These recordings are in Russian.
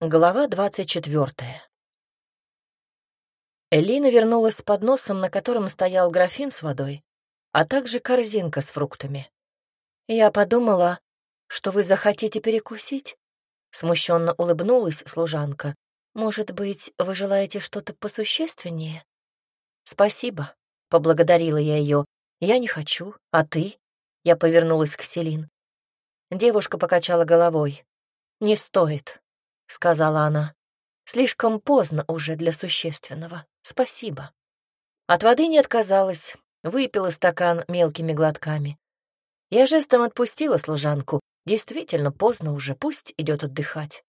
Глава двадцать четвертая. Элина вернулась с подносом, на котором стоял графин с водой, а также корзинка с фруктами. «Я подумала, что вы захотите перекусить?» Смущенно улыбнулась служанка. «Может быть, вы желаете что-то посущественнее?» «Спасибо», — поблагодарила я ее. «Я не хочу, а ты?» Я повернулась к Селин. Девушка покачала головой. «Не стоит», — сказала она. «Слишком поздно уже для существенного. Спасибо». От воды не отказалась, выпила стакан мелкими глотками. Я жестом отпустила служанку. Действительно, поздно уже, пусть идет отдыхать.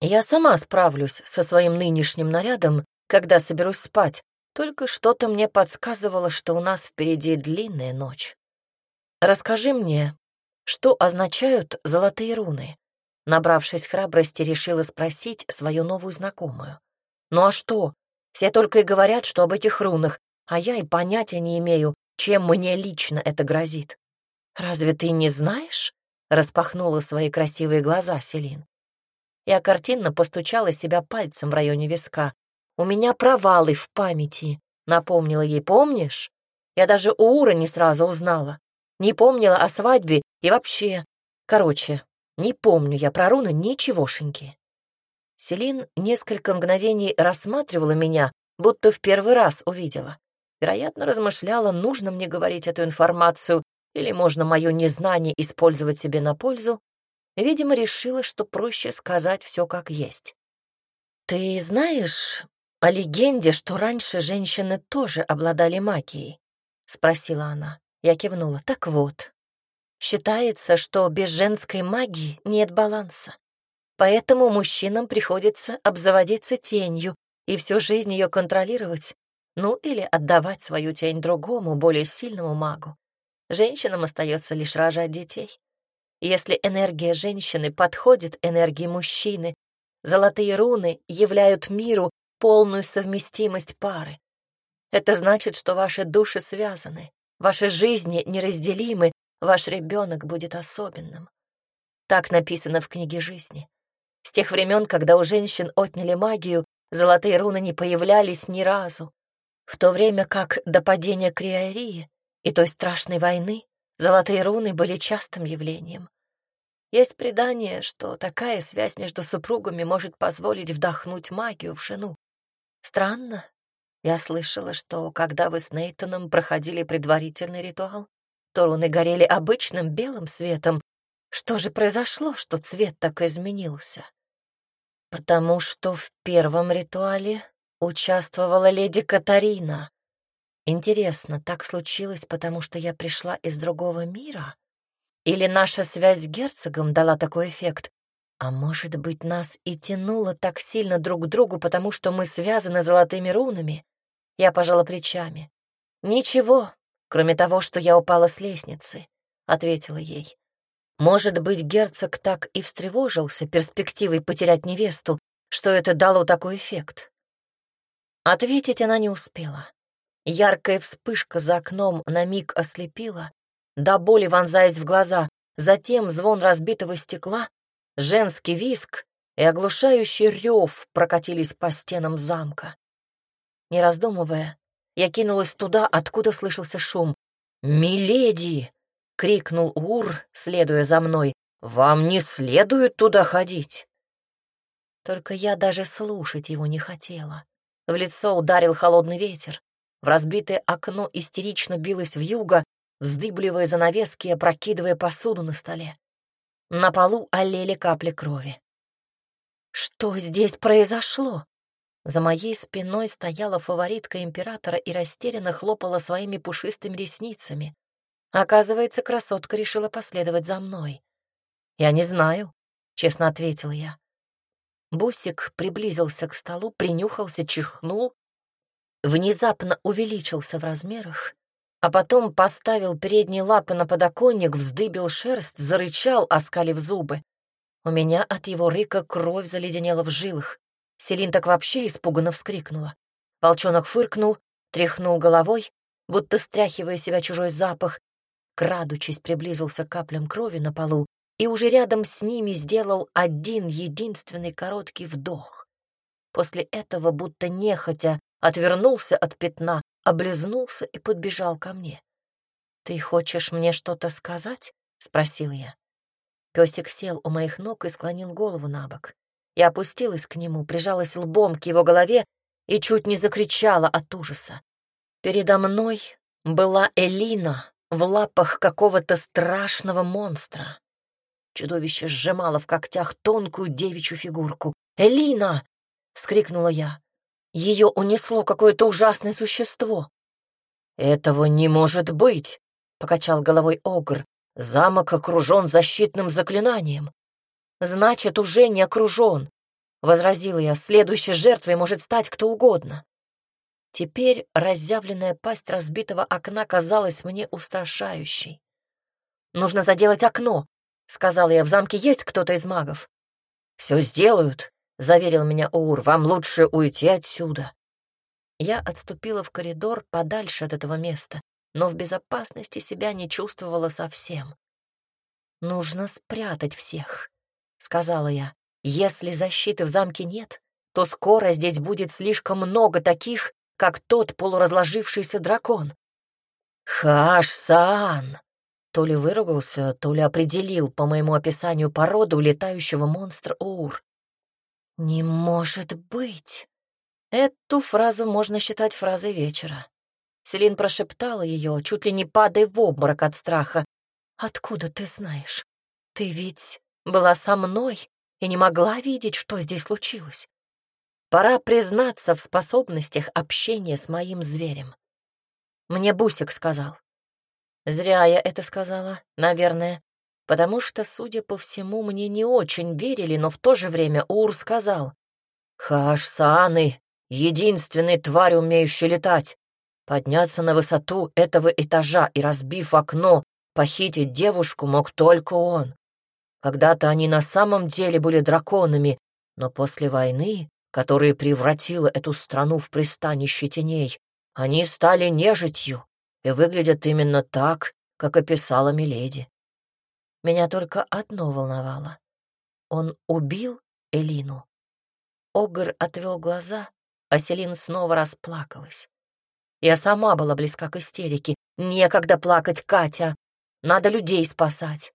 Я сама справлюсь со своим нынешним нарядом, когда соберусь спать, только что-то мне подсказывало, что у нас впереди длинная ночь. Расскажи мне, что означают золотые руны? Набравшись храбрости, решила спросить свою новую знакомую. «Ну а что? Все только и говорят, что об этих рунах, а я и понятия не имею, чем мне лично это грозит». «Разве ты не знаешь?» — распахнула свои красивые глаза Селин. Я картинно постучала себя пальцем в районе виска. «У меня провалы в памяти», — напомнила ей, «помнишь? Я даже у Ура не сразу узнала. Не помнила о свадьбе и вообще. Короче, не помню я про руны ничегошеньки. Селин несколько мгновений рассматривала меня, будто в первый раз увидела. Вероятно, размышляла, нужно мне говорить эту информацию или можно мое незнание использовать себе на пользу. Видимо, решила, что проще сказать все как есть. «Ты знаешь о легенде, что раньше женщины тоже обладали магией?» — спросила она. Я кивнула. «Так вот, Считается, что без женской магии нет баланса. Поэтому мужчинам приходится обзаводиться тенью и всю жизнь ее контролировать, ну или отдавать свою тень другому, более сильному магу. Женщинам остается лишь рожать детей. Если энергия женщины подходит энергии мужчины, золотые руны являют миру полную совместимость пары. Это значит, что ваши души связаны, ваши жизни неразделимы, Ваш ребенок будет особенным. Так написано в книге жизни. С тех времен, когда у женщин отняли магию, золотые руны не появлялись ни разу. В то время как до падения Криарии и той страшной войны золотые руны были частым явлением. Есть предание, что такая связь между супругами может позволить вдохнуть магию в жену. Странно. Я слышала, что когда вы с Нейтаном проходили предварительный ритуал, Стороны горели обычным белым светом. Что же произошло, что цвет так изменился? Потому что в первом ритуале участвовала леди Катарина. Интересно, так случилось, потому что я пришла из другого мира? Или наша связь с герцогом дала такой эффект? А может быть, нас и тянуло так сильно друг к другу, потому что мы связаны золотыми рунами? Я пожала плечами. Ничего, кроме того, что я упала с лестницы», — ответила ей. Может быть, герцог так и встревожился перспективой потерять невесту, что это дало такой эффект. Ответить она не успела. Яркая вспышка за окном на миг ослепила, до боли вонзаясь в глаза, затем звон разбитого стекла, женский виск и оглушающий рев прокатились по стенам замка. Не раздумывая, я кинулась туда, откуда слышался шум. «Миледи!» — крикнул Ур, следуя за мной. «Вам не следует туда ходить!» Только я даже слушать его не хотела. В лицо ударил холодный ветер. В разбитое окно истерично билось вьюга, вздыбливая занавески и опрокидывая посуду на столе. На полу олели капли крови. «Что здесь произошло?» За моей спиной стояла фаворитка императора и растерянно хлопала своими пушистыми ресницами. Оказывается, красотка решила последовать за мной. «Я не знаю», — честно ответила я. Бусик приблизился к столу, принюхался, чихнул, внезапно увеличился в размерах, а потом поставил передние лапы на подоконник, вздыбил шерсть, зарычал, оскалив зубы. У меня от его рыка кровь заледенела в жилах. Селин так вообще испуганно вскрикнула. Волчонок фыркнул, тряхнул головой, будто стряхивая себя чужой запах, крадучись приблизился к каплям крови на полу и уже рядом с ними сделал один единственный короткий вдох. После этого, будто нехотя, отвернулся от пятна, облизнулся и подбежал ко мне. «Ты хочешь мне что-то сказать?» — спросил я. Песик сел у моих ног и склонил голову на бок. Я опустилась к нему, прижалась лбом к его голове и чуть не закричала от ужаса. Передо мной была Элина в лапах какого-то страшного монстра. Чудовище сжимало в когтях тонкую девичью фигурку. «Элина!» — вскрикнула я. Ее унесло какое-то ужасное существо. «Этого не может быть!» — покачал головой Огр. «Замок окружен защитным заклинанием». «Значит, уже не окружен», — возразила я. «Следующей жертвой может стать кто угодно». Теперь разъявленная пасть разбитого окна казалась мне устрашающей. «Нужно заделать окно», — сказала я. «В замке есть кто-то из магов?» «Все сделают», — заверил меня Уур. «Вам лучше уйти отсюда». Я отступила в коридор подальше от этого места, но в безопасности себя не чувствовала совсем. «Нужно спрятать всех», — сказала я. «Если защиты в замке нет, то скоро здесь будет слишком много таких, как тот полуразложившийся дракон. «Хаш-сан!» То ли выругался, то ли определил по моему описанию породу летающего монстра Ур. «Не может быть!» Эту фразу можно считать фразой вечера. Селин прошептала ее, чуть ли не падая в обморок от страха. «Откуда ты знаешь? Ты ведь была со мной и не могла видеть, что здесь случилось. Пора признаться в способностях общения с моим зверем. Мне Бусик сказал. Зря я это сказала, наверное, потому что, судя по всему, мне не очень верили, но в то же время Ур сказал. «Хаш-сааны — единственный тварь, умеющий летать. Подняться на высоту этого этажа и, разбив окно, похитить девушку мог только он. Когда-то они на самом деле были драконами, но после войны которая превратила эту страну в пристанище теней. Они стали нежитью и выглядят именно так, как описала Миледи. Меня только одно волновало. Он убил Элину? Огр отвел глаза, а Селин снова расплакалась. Я сама была близка к истерике. Некогда плакать, Катя. Надо людей спасать.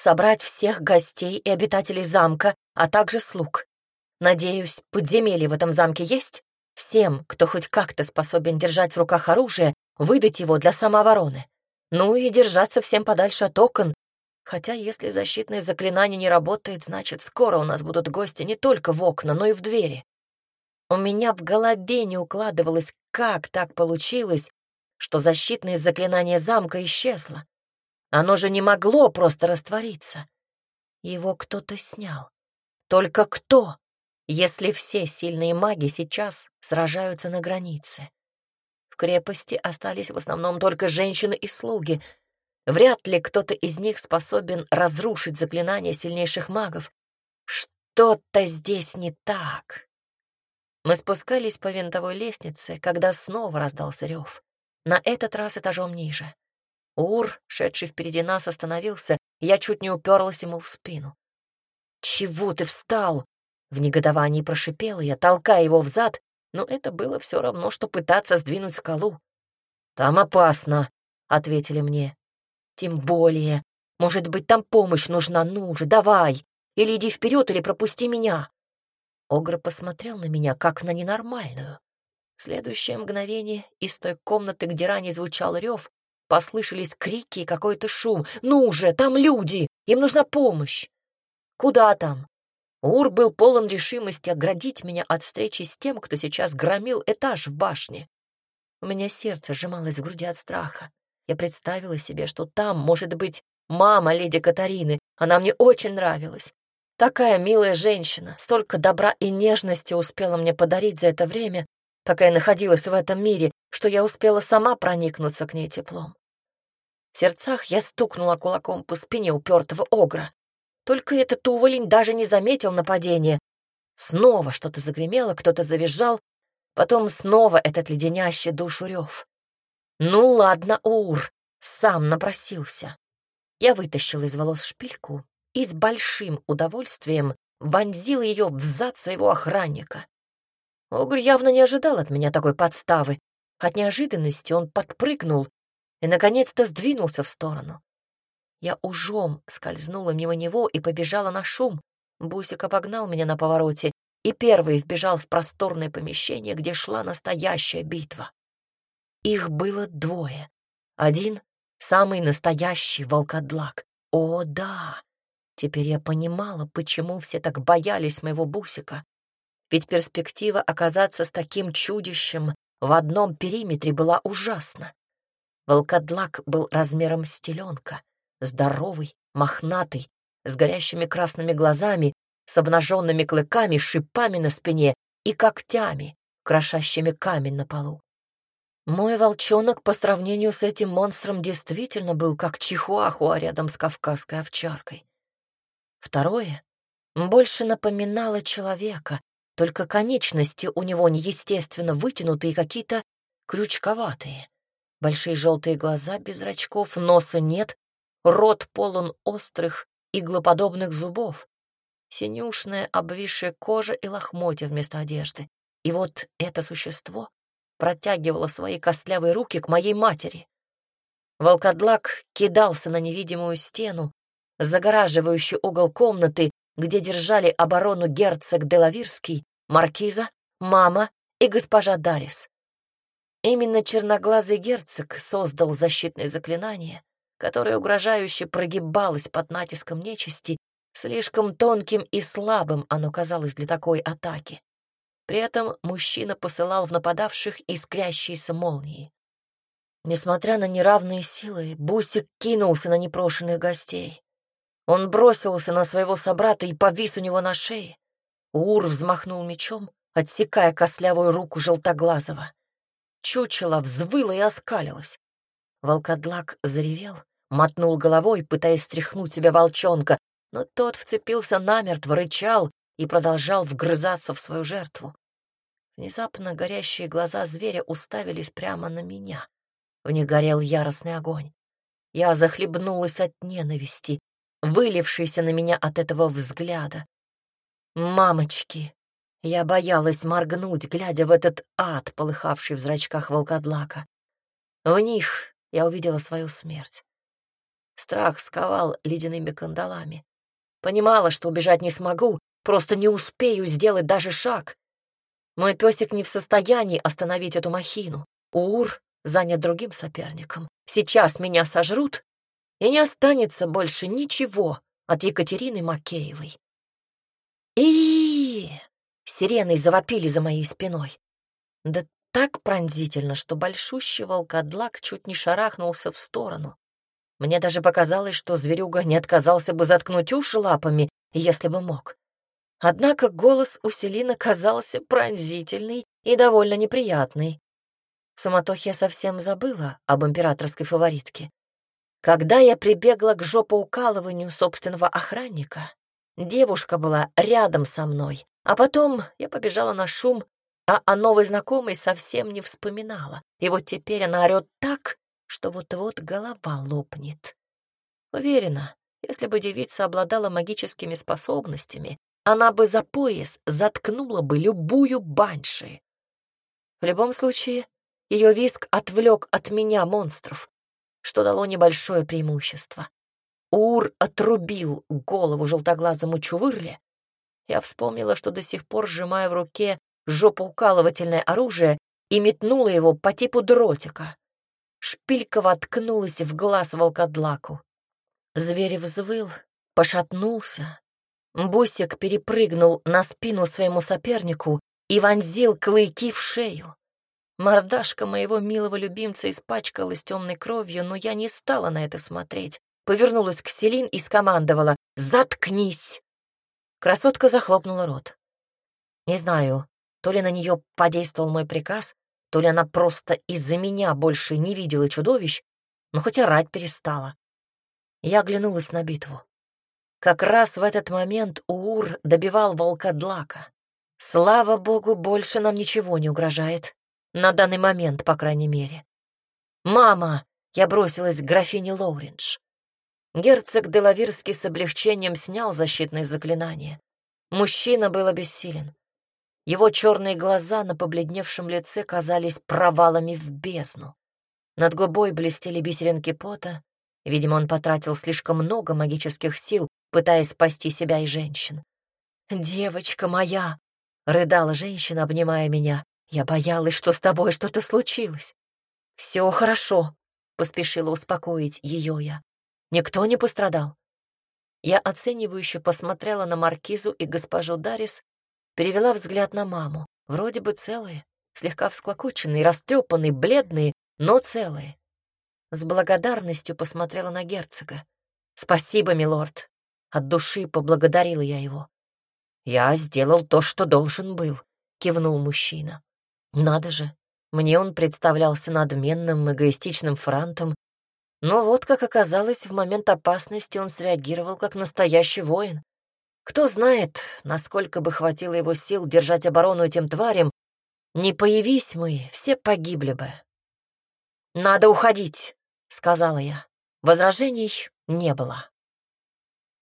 Собрать всех гостей и обитателей замка, а также слуг. Надеюсь, подземелье в этом замке есть? Всем, кто хоть как-то способен держать в руках оружие, выдать его для самообороны. Ну и держаться всем подальше от окон. Хотя если защитное заклинание не работает, значит, скоро у нас будут гости не только в окна, но и в двери. У меня в голове не укладывалось, как так получилось, что защитное заклинание замка исчезло. Оно же не могло просто раствориться. Его кто-то снял. Только кто? если все сильные маги сейчас сражаются на границе. В крепости остались в основном только женщины и слуги. Вряд ли кто-то из них способен разрушить заклинания сильнейших магов. Что-то здесь не так. Мы спускались по винтовой лестнице, когда снова раздался рев. На этот раз этажом ниже. Ур, шедший впереди нас, остановился, и я чуть не уперлась ему в спину. «Чего ты встал?» В негодовании прошипела я, толкая его взад, но это было все равно, что пытаться сдвинуть скалу. «Там опасно», — ответили мне. «Тем более. Может быть, там помощь нужна, ну же, давай. Или иди вперед, или пропусти меня». Огр посмотрел на меня, как на ненормальную. Следующее мгновение из той комнаты, где ранее звучал рев, послышались крики и какой-то шум. «Ну же, там люди! Им нужна помощь!» «Куда там?» Ур был полон решимости оградить меня от встречи с тем, кто сейчас громил этаж в башне. У меня сердце сжималось в груди от страха. Я представила себе, что там, может быть, мама леди Катарины. Она мне очень нравилась. Такая милая женщина, столько добра и нежности успела мне подарить за это время, пока я находилась в этом мире, что я успела сама проникнуться к ней теплом. В сердцах я стукнула кулаком по спине упертого огра. Только этот уволень даже не заметил нападения. Снова что-то загремело, кто-то завизжал, потом снова этот леденящий душу рев. Ну ладно, Ур, сам напросился. Я вытащила из волос шпильку и с большим удовольствием вонзила ее в зад своего охранника. Огр явно не ожидал от меня такой подставы. От неожиданности он подпрыгнул и, наконец-то, сдвинулся в сторону. Я ужом скользнула мимо него и побежала на шум. Бусик обогнал меня на повороте и первый вбежал в просторное помещение, где шла настоящая битва. Их было двое. Один — самый настоящий волкодлак. О, да! Теперь я понимала, почему все так боялись моего Бусика. Ведь перспектива оказаться с таким чудищем в одном периметре была ужасна. Волкодлак был размером с теленка, здоровый, мохнатый, с горящими красными глазами, с обнаженными клыками, шипами на спине и когтями, крошащими камень на полу. Мой волчонок по сравнению с этим монстром действительно был как чихуахуа рядом с кавказской овчаркой. Второе больше напоминало человека, только конечности у него неестественно вытянутые какие-то крючковатые. Большие желтые глаза без зрачков, носа нет, рот полон острых, иглоподобных зубов, синюшная обвисшая кожа и лохмотья вместо одежды. И вот это существо протягивало свои костлявые руки к моей матери. Волкодлак кидался на невидимую стену, загораживающую угол комнаты, где держали оборону герцог Делавирский, маркиза, мама и госпожа Дарис. Именно черноглазый герцог создал защитное заклинание, которое угрожающе прогибалось под натиском нечисти Слишком тонким и слабым оно казалось для такой атаки. При этом мужчина посылал в нападавших искрящиеся молнии. Несмотря на неравные силы, Бусик кинулся на непрошенных гостей. Он бросился на своего собрата и повис у него на шее. Ур взмахнул мечом, отсекая кослявую руку желтоглазого. Чучело взвыло и оскалилось. Волкодлак заревел, мотнул головой, пытаясь стряхнуть себя волчонка, но тот вцепился намертво, рычал и продолжал вгрызаться в свою жертву. Внезапно горящие глаза зверя уставились прямо на меня. В них горел яростный огонь. Я захлебнулась от ненависти, вылившейся на меня от этого взгляда. «Мамочки!» Я боялась моргнуть, глядя в этот ад, полыхавший в зрачках волкодлака. В них я увидела свою смерть. Страх сковал ледяными кандалами. Понимала, что убежать не смогу, просто не успею сделать даже шаг. Мой песик не в состоянии остановить эту махину. Ур занят другим соперником. Сейчас меня сожрут, и не останется больше ничего от Екатерины Макеевой. И сирены завопили за моей спиной. Да так пронзительно, что большущий волкодлак чуть не шарахнулся в сторону. Мне даже показалось, что зверюга не отказался бы заткнуть уши лапами, если бы мог. Однако голос у Селины казался пронзительный и довольно неприятный. В суматохе я совсем забыла об императорской фаворитке. Когда я прибегла к жопоукалыванию собственного охранника, девушка была рядом со мной, а потом я побежала на шум, а о новой знакомой совсем не вспоминала. И вот теперь она орёт так, что вот-вот голова лопнет. Уверена, если бы девица обладала магическими способностями, она бы за пояс заткнула бы любую банши. В любом случае, ее виск отвлек от меня монстров, что дало небольшое преимущество. Ур отрубил голову желтоглазому чувырле. Я вспомнила, что до сих пор сжимаю в руке жопоукалывательное оружие и метнула его по типу дротика. Шпилька воткнулась в глаз волкодлаку. Зверь взвыл, пошатнулся. Бусик перепрыгнул на спину своему сопернику и вонзил клыки в шею. Мордашка моего милого любимца испачкалась темной кровью, но я не стала на это смотреть. Повернулась к Селин и скомандовала «Заткнись!». Красотка захлопнула рот. Не знаю, то ли на нее подействовал мой приказ, то ли она просто из-за меня больше не видела чудовищ, но хоть орать перестала. Я оглянулась на битву. Как раз в этот момент Уур добивал волкодлака. Слава богу, больше нам ничего не угрожает. На данный момент, по крайней мере. «Мама!» — я бросилась к графине Лоурендж. Герцог Делавирский с облегчением снял защитные заклинания. Мужчина был обессилен. Его черные глаза на побледневшем лице казались провалами в бездну. Над губой блестели бисеринки пота. Видимо, он потратил слишком много магических сил, пытаясь спасти себя и женщин. «Девочка моя!» — рыдала женщина, обнимая меня. «Я боялась, что с тобой что-то случилось». «Все хорошо», — поспешила успокоить ее я. «Никто не пострадал». Я оценивающе посмотрела на Маркизу и госпожу Дарис, перевела взгляд на маму. Вроде бы целые, слегка всклокоченные, растрепанные, бледные, но целые. С благодарностью посмотрела на герцога. «Спасибо, милорд». От души поблагодарила я его. «Я сделал то, что должен был», — кивнул мужчина. «Надо же, мне он представлялся надменным, эгоистичным франтом, но вот, как оказалось, в момент опасности он среагировал как настоящий воин. Кто знает, насколько бы хватило его сил держать оборону этим тварям, не появись мы, все погибли бы. «Надо уходить», — сказала я. Возражений не было.